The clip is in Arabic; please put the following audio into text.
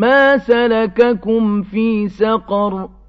مَا سَلَكَكُمْ فِي سَقَرَ